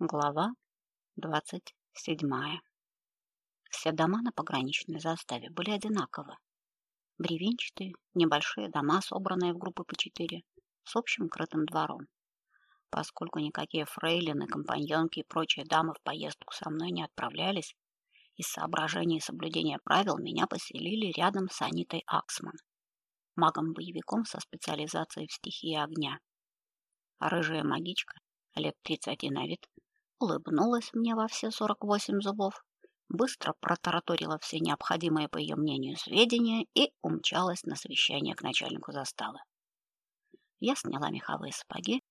Глава двадцать седьмая. Все дома на пограничной заставе были одинаковы. Бревенчатые, небольшие дома, собранные в группы по четыре, с общим крытым двором. Поскольку никакие фрейлины, компаньонки и прочие дамы в поездку со мной не отправлялись, из соображений соблюдения правил меня поселили рядом с Анитой Аксман, магом-боевиком со специализацией в стихии огня. А рыжая магичка, лет тридцати на вид, улыбнулась мне во все сорок восемь зубов, быстро протараторила все необходимые по ее мнению сведения и умчалась на совещание к начальнику заставы. Я сняла меховые сапоги,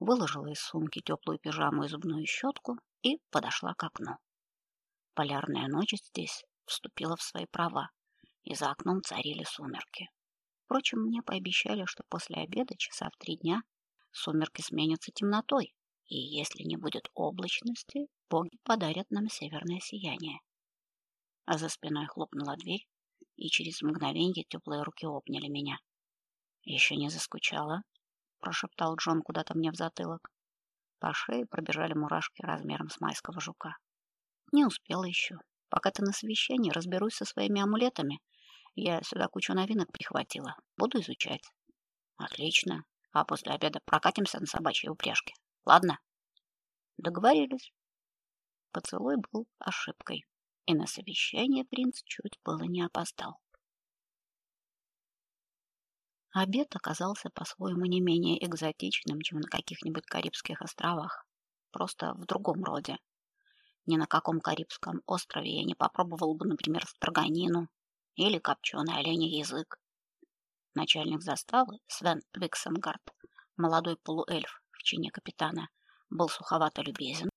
выложила из сумки теплую пижаму и зубную щетку и подошла к окну. Полярная ночь здесь вступила в свои права, и за окном царили сумерки. Впрочем, мне пообещали, что после обеда часа в три дня сумерки сменятся темнотой, и если не будет облачности, боги подарят нам северное сияние. А за спиной хлопнула дверь, и через мгновенье теплые руки обняли меня. Еще не заскучала, прошептал Джон куда-то мне в затылок. По шее пробежали мурашки размером с майского жука. Не успела еще. Пока ты на совещании, разберусь со своими амулетами. Я сюда кучу новинок прихватила. Буду изучать. Отлично. А после обеда прокатимся на собачьей упряжке. Ладно? Договорились. Поцелуй был ошибкой, и на совещание принц чуть было не опоздал. Обед оказался по-своему не менее экзотичным, чем на каких-нибудь Карибских островах, просто в другом роде. Ни на каком Карибском острове я не попробовал бы, например, строганину или копченый оленей язык. Начальник заставы Свен Виксенгард, молодой полуэльф в чине капитана, был суховато любезен,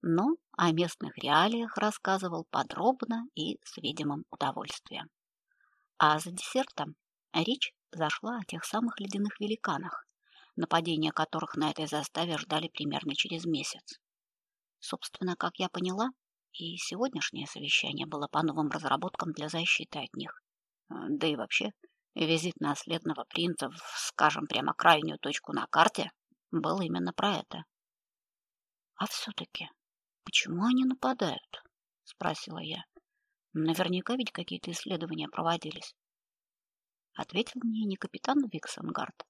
но о местных реалиях рассказывал подробно и с видимым удовольствием. А за десертом речь зашла о тех самых ледяных великанах, нападения которых на этой заставе ждали примерно через месяц. Собственно, как я поняла, и сегодняшнее совещание было по новым разработкам для защиты от них. Да и вообще, визит наследного принца в, скажем, прямо крайнюю точку на карте был именно про это. А все-таки, почему они нападают? Спросила я. Наверняка ведь какие-то исследования проводились. Ответил мне не капитан Виксенгард,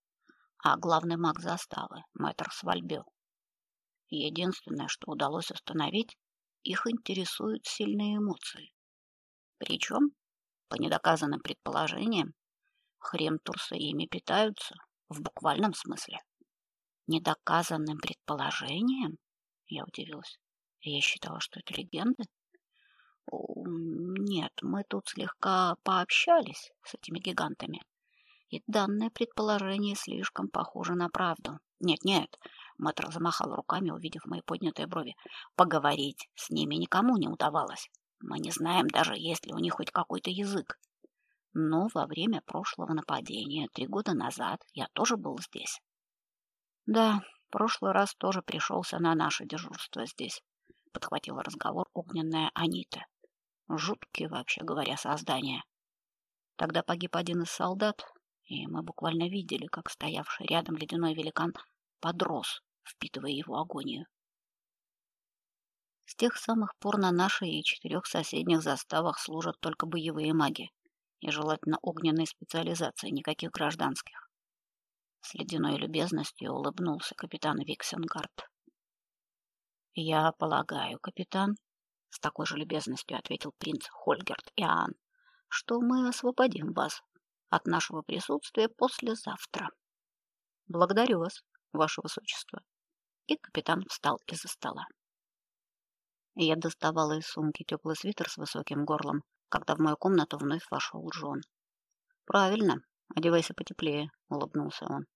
а главный маг заставы, мэтр Свальбё. Единственное, что удалось установить, их интересуют сильные эмоции. Причем, по недоказанным предположениям, хремтурсы ими питаются в буквальном смысле. Недоказанным предположением? Я удивилась. Я считала, что это легенды. Нет, мы тут слегка пообщались с этими гигантами. И данное предположение слишком похоже на правду. Нет, нет, Мэтр замахал руками, увидев мои поднятые брови. Поговорить с ними никому не удавалось. Мы не знаем даже, есть ли у них хоть какой-то язык. Но во время прошлого нападения, три года назад, я тоже был здесь. Да, прошлый раз тоже пришелся на наше дежурство здесь, подхватила разговор огненная Анита. Жуткие, вообще говоря, создания. Тогда погиб один из солдат, и мы буквально видели, как стоявший рядом ледяной великан подрос, впитывая его агонию. С тех самых пор на нашей и четырех соседних заставах служат только боевые маги, и желательно огненной специализации, никаких гражданских. С ледяной любезностью улыбнулся капитан Виксенгард. Я полагаю, капитан, с такой же любезностью ответил принц Хольгерт Иоанн, что мы освободим вас от нашего присутствия послезавтра. Благодарю вас, ваше высочество. И капитан встал из-за стола. Я доставала из сумки теплый свитер с высоким горлом, когда в мою комнату вновь вошел Джон. Правильно, одевайся потеплее, улыбнулся он.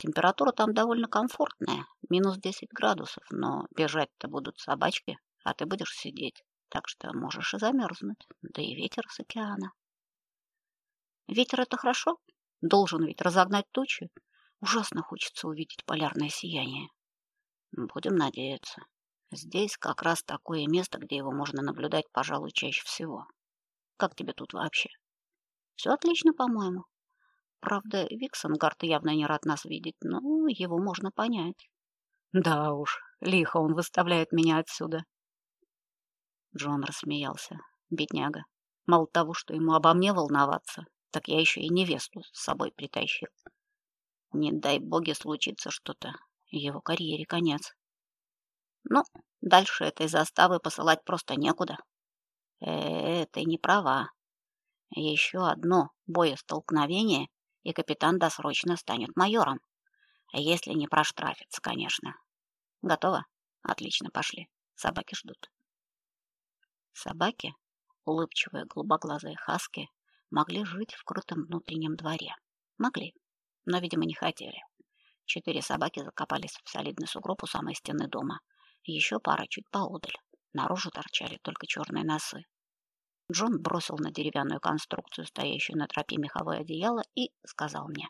Температура там довольно комфортная, минус 10 градусов, но бежать-то будут собачки, а ты будешь сидеть, так что можешь и замерзнуть, да и ветер с океана. Ветер — это хорошо, должен ведь разогнать тучи. Ужасно хочется увидеть полярное сияние. Будем надеяться. Здесь как раз такое место, где его можно наблюдать, пожалуй, чаще всего. Как тебе тут вообще? Все отлично, по-моему. Правда, Виксенгард явно не рад нас видеть, но его можно понять. Да уж, Лихо он выставляет меня отсюда. Джон рассмеялся. Бедняга. Мало того, что ему обо мне волноваться, так я еще и невесту с собой притащил. Не дай боги случится что-то, его карьере конец. Ну, дальше этой заставы посылать просто некуда. Э, -э ты не права. Еще одно боестолкновение, и капитан досрочно станет майором. Если не проштрафится, конечно. Готово? Отлично, пошли. Собаки ждут. Собаки, улыбчивые голубоглазые хаски, могли жить в крутом внутреннем дворе. Могли, но, видимо, не хотели. Четыре собаки закопались в солидный сугроб у самой стены дома. Еще пара чуть поодаль. Наружу торчали только черные носы. Джон бросил на деревянную конструкцию, стоящую на тропе меховое одеяло, и сказал мне: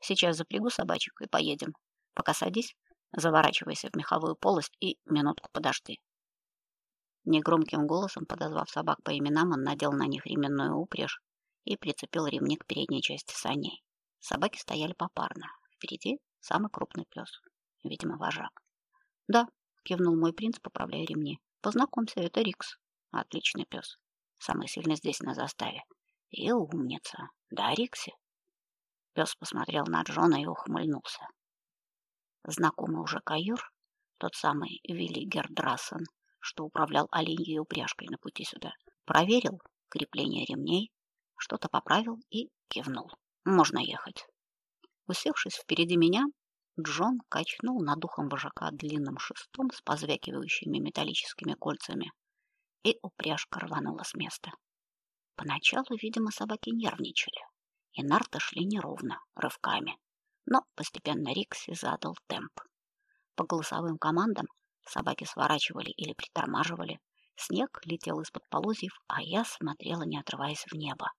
"Сейчас запрягу собачек и поедем. Пока садись, заворачивайся в меховую полость и минутку подожди". Негромким голосом подозвав собак по именам, он надел на них ременную упряжь и прицепил ремни к передней части саней. Собаки стояли попарно. Впереди самый крупный пес, видимо, вожак. "Да", кивнул мой принц, поправляя ремни. "Познакомься, это Рикс. Отличный пес. Самый сильный здесь на заставе. И умница. Да, Рикси? Пес посмотрел на Джона и ухмыльнулся. Знакомый уже каюр, тот самый Вилли Гердрасен, что управлял оленьей упряжкой на пути сюда, проверил крепление ремней, что-то поправил и кивнул. Можно ехать. Усевшись впереди меня, Джон качнул над ухом вожака длинным шестом с позвякивающими металлическими кольцами и упряжка рванула с места. Поначалу, видимо, собаки нервничали, и нарты шли неровно, рывками. Но постепенно Рикси задал темп. По голосовым командам собаки сворачивали или притормаживали. Снег летел из-под полозьев, а я смотрела, не отрываясь в небо,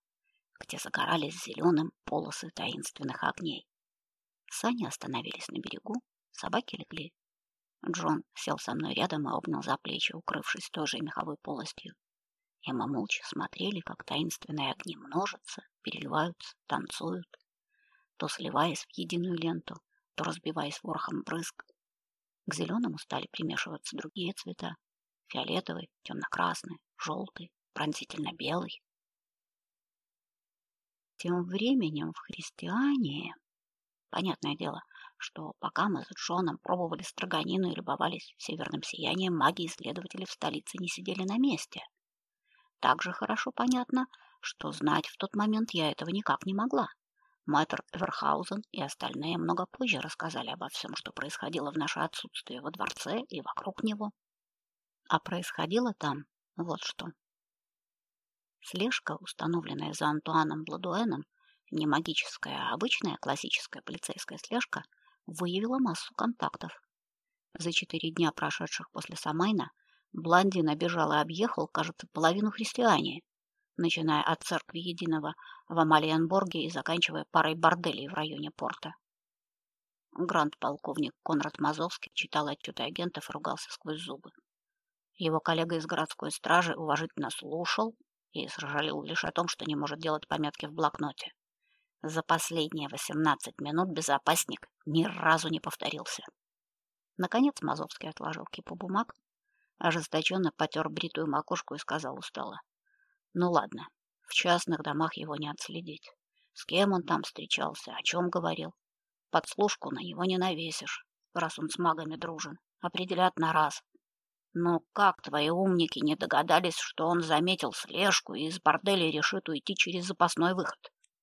где загорались зеленым полосы таинственных огней. Сани остановились на берегу, собаки легли Джон сел со мной рядом и обнял за плечи, укрывшись тоже меховой полостью. И мы молча смотрели, как таинственные огни множатся, переливаются, танцуют, то сливаясь в единую ленту, то разбиваясь ворохом брызг. К зеленому стали примешиваться другие цвета: фиолетовый, темно-красный, желтый, пронзительно-белый. Тем временем в христиане, понятное дело, что пока мы с Джоном пробовали строганину и любовались северным сиянием, маги-исследователи в столице не сидели на месте. Также хорошо понятно, что знать в тот момент я этого никак не могла. Мэтр Эверхаузен и остальные много позже рассказали обо всем, что происходило в наше отсутствие во дворце и вокруг него. А происходило там вот что. Слежка, установленная за Антуаном Бладуэном, не магическая, а обычная классическая полицейская слежка, выявила массу контактов. За четыре дня, прошедших после Самайна, Блондин обежал и объехал, кажется, половину христиане, начиная от церкви Единого в Амалиенборге и заканчивая парой борделей в районе порта. Гранд-полковник Конрад Мазовский читал отчеты агентов и ругался сквозь зубы. Его коллега из городской стражи уважительно слушал и сожалел лишь о том, что не может делать пометки в блокноте. За последние 18 минут безопасник ни разу не повторился. Наконец Мазовский отложил кипу бумаг, ожесточенно потер бритую макушку и сказал устало: "Ну ладно, в частных домах его не отследить. С кем он там встречался, о чем говорил? Подслушку на него не навесишь, раз он с магами дружен. Определят на раз. Но как твои умники не догадались, что он заметил слежку и из борделя решит уйти через запасной выход?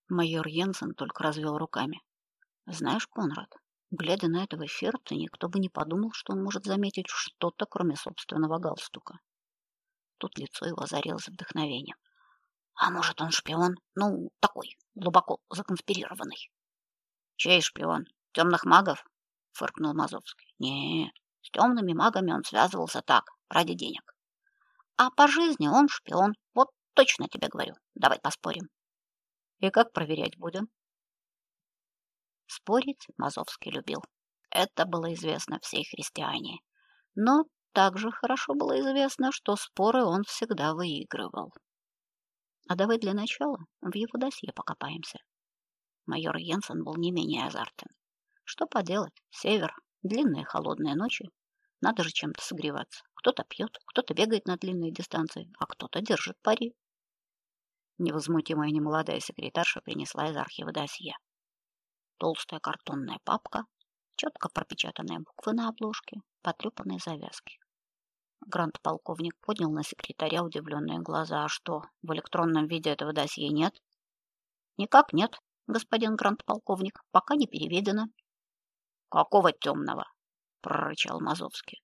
Майор Йенсен только развел руками. Знаешь, Конрад, глядя на этого Ферта, никто бы не подумал, что он может заметить что-то, кроме собственного галстука. Тут лицо его озарилось вдохновением. А может, он шпион? Ну, такой, глубоко законспирированный. Чей шпион? Темных магов? фыркнул Мазовский. Нет, с темными магами он связывался так, ради денег. А по жизни он шпион. Вот точно тебе говорю. Давай поспорим. И как проверять будем? Спорить Мазовский любил. Это было известно всей христиане. Но также хорошо было известно, что споры он всегда выигрывал. А давай для начала в его досье покопаемся. Майор Йенсен был не менее азартен. Что поделать? Север, длинные холодные ночи, Надо же чем-то согреваться. Кто-то пьет, кто-то бегает на длинные дистанции, а кто-то держит пари. Невозмутимая немолодая секретарша принесла из архива досье. Толстая картонная папка, четко пропечатанные буквы на обложке, потрепанные завязки. Грант-полковник поднял на секретаря удивленные глаза. А что, в электронном виде этого досье нет? Никак нет, господин грант-полковник, пока не переведено. Какого темного? прорычал Мазовский.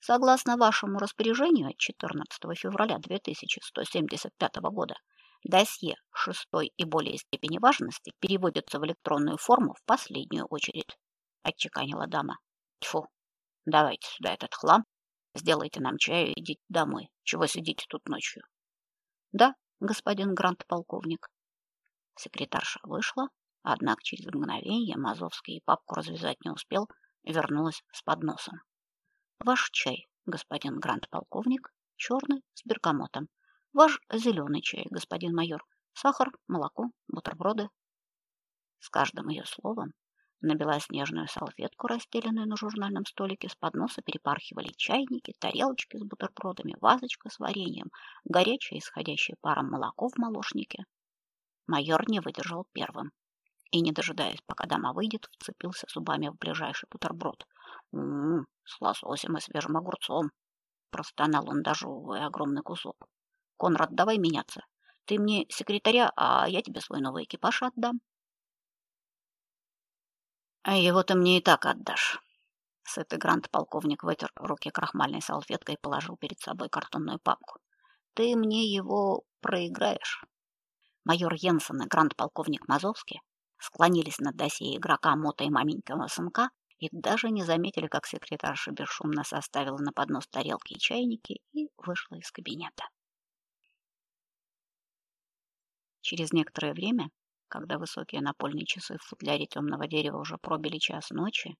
Согласно вашему распоряжению от 14 февраля 2175 года, досье шестой и более степени важности переводится в электронную форму в последнюю очередь, отчеканила дама. Тьфу. Давайте сюда этот хлам, сделайте нам чаю и идите домой. Чего сидите тут ночью? Да, господин грант-полковник. Секретарша вышла, однако через мгновение Мазовский папку развязать не успел, вернулась с подносом. Ваш чай, господин грант-полковник, черный с бергамотом. Ваш зеленый чай, господин майор. Сахар, молоко, бутерброды. С каждым ее словом на белоснежную салфетку, расстеленную на журнальном столике, с подноса перепархивали чайники, тарелочки с бутербродами, вазочка с вареньем, горячее, исходящее паром молоко в молочнике. Майор не выдержал первым и, не дожидаясь, пока дама выйдет, вцепился зубами в ближайший бутерброд. «М-м, с лососем и свежим огурцом!» Простонал он, дожевывая огромный кусок. «Конрад, давай меняться. Ты мне секретаря, а я тебе свой новый экипаж отдам». «А его ты мне и так отдашь». Сытый грант-полковник вытер руки крахмальной салфеткой и положил перед собой картонную папку. «Ты мне его проиграешь». Майор Йенсен и грант-полковник Мазовский склонились над досье игрока Мота и маменького сынка и даже не заметили, как секретарша бесшумно составила на поднос тарелки и чайники и вышла из кабинета. Через некоторое время, когда высокие напольные часы в футляре темного дерева уже пробили час ночи,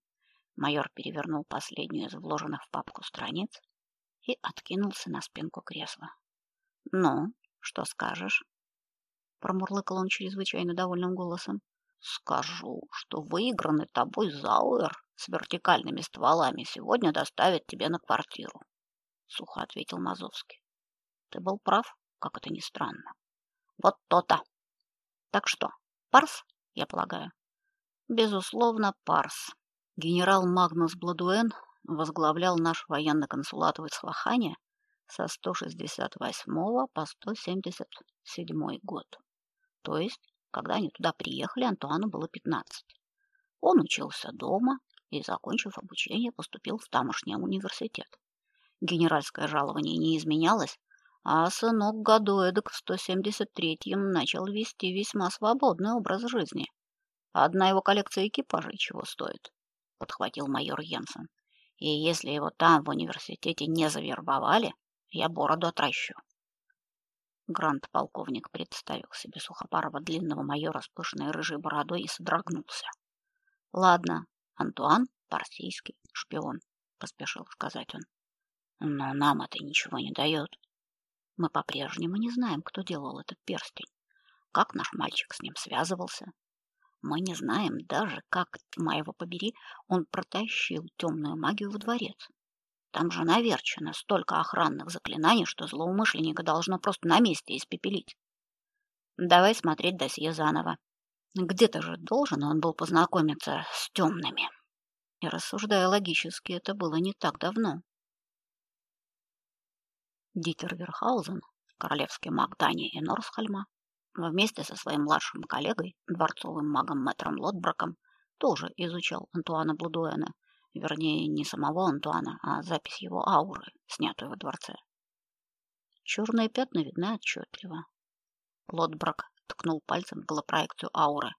майор перевернул последнюю из вложенных в папку страниц и откинулся на спинку кресла. «Ну, что скажешь?» Промурлыкал он чрезвычайно довольным голосом. Скажу, что выигранный тобой Зауэр с вертикальными стволами сегодня доставят тебе на квартиру, сухо ответил Мазовский. Ты был прав, как это ни странно. Вот то-то. Так что, парс, я полагаю? Безусловно, парс. Генерал Магнус Бладуэн возглавлял наш военный консулат в Исфахане со 168 по 177 год. То есть когда они туда приехали, Антуану было 15. Он учился дома и, закончив обучение, поступил в тамошний университет. Генеральское жалование не изменялось, а сынок году эдак в 173-м начал вести весьма свободный образ жизни. Одна его коллекция экипажей чего стоит, подхватил майор Йенсен. И если его там в университете не завербовали, я бороду отращу. Грант-полковник представил себе сухопарого длинного майора с пышной рыжей бородой и содрогнулся. Ладно, Антуан парсийский шпион, поспешил сказать он. Но нам это ничего не дает. Мы по-прежнему не знаем, кто делал этот перстень, как наш мальчик с ним связывался. Мы не знаем даже, как, моего побери, он протащил темную магию в дворец. Там же наверчено столько охранных заклинаний, что злоумышленника должно просто на месте испепелить. Давай смотреть досье заново. Где-то же должен он был познакомиться с темными. И рассуждая логически, это было не так давно. Дитер Верхаузен, королевский маг Дании и Норсхальма, вместе со своим младшим коллегой, дворцовым магом Мэтром Лотбраком, тоже изучал Антуана Блудуэна Вернее, не самого Антуана, а запись его ауры, снятую во дворце. Черные пятна видны отчетливо. Лотбрак ткнул пальцем в голопроекцию ауры.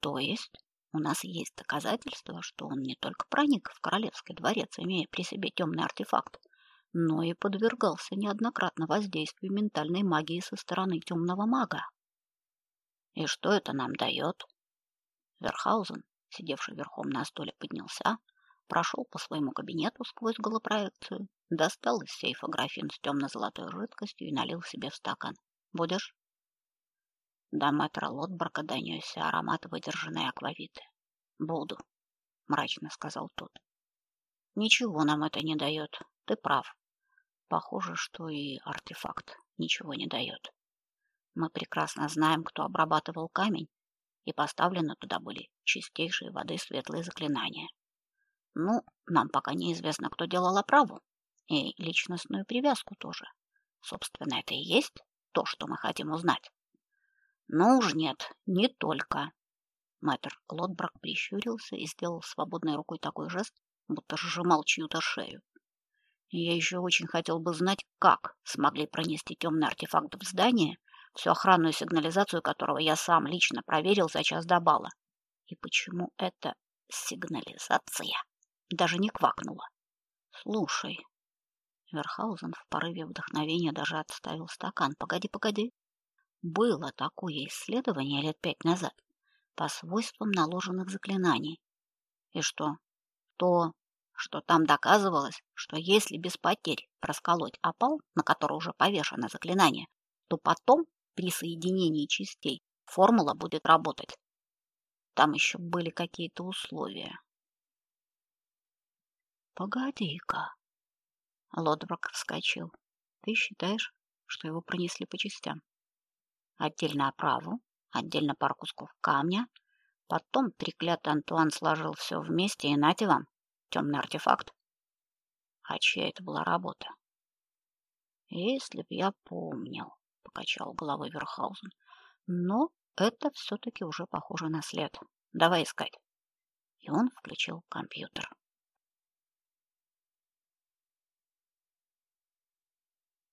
То есть у нас есть доказательства, что он не только проник в королевский дворец, имея при себе темный артефакт, но и подвергался неоднократно воздействию ментальной магии со стороны темного мага. И что это нам дает? Верхаузен, сидевший верхом на стуле, поднялся, прошел по своему кабинету сквозь голопроекцию, достал из сейфа графин с темно-золотой жидкостью и налил себе в стакан. «Будешь?» До мэтра Лотбрака донесся аромат выдержанной аквавиты. «Буду», — мрачно сказал тот. Ничего нам это не дает. Ты прав. Похоже, что и артефакт ничего не дает. Мы прекрасно знаем, кто обрабатывал камень, и поставлены туда были чистейшие воды светлые заклинания. Ну, нам пока неизвестно, кто делал оправу, и личностную привязку тоже. Собственно, это и есть то, что мы хотим узнать. Но уж нет, не только. Мэтр Лотбрак прищурился и сделал свободной рукой такой жест, будто сжимал чью-то шею. Я еще очень хотел бы знать, как смогли пронести темный артефакт в здание, всю охранную сигнализацию которого я сам лично проверил за час до бала. И почему эта сигнализация даже не квакнула? Слушай, Верхаузен в порыве вдохновения даже отставил стакан. Погоди, погоди. Было такое исследование лет пять назад по свойствам наложенных заклинаний. И что? То, что там доказывалось, что если без потерь расколоть опал, на который уже повешено заклинание, то потом при соединении частей формула будет работать. Там еще были какие-то условия. Погоди-ка. Лодброк вскочил. Ты считаешь, что его пронесли по частям? Отдельно оправу, отдельно пару кусков камня, потом треклятый Антуан сложил все вместе и нате вам, темный артефакт. А чья это была работа? Если б я помнил, покачал головой Верхаузен. Но это все таки уже похоже на след. Давай искать. И он включил компьютер.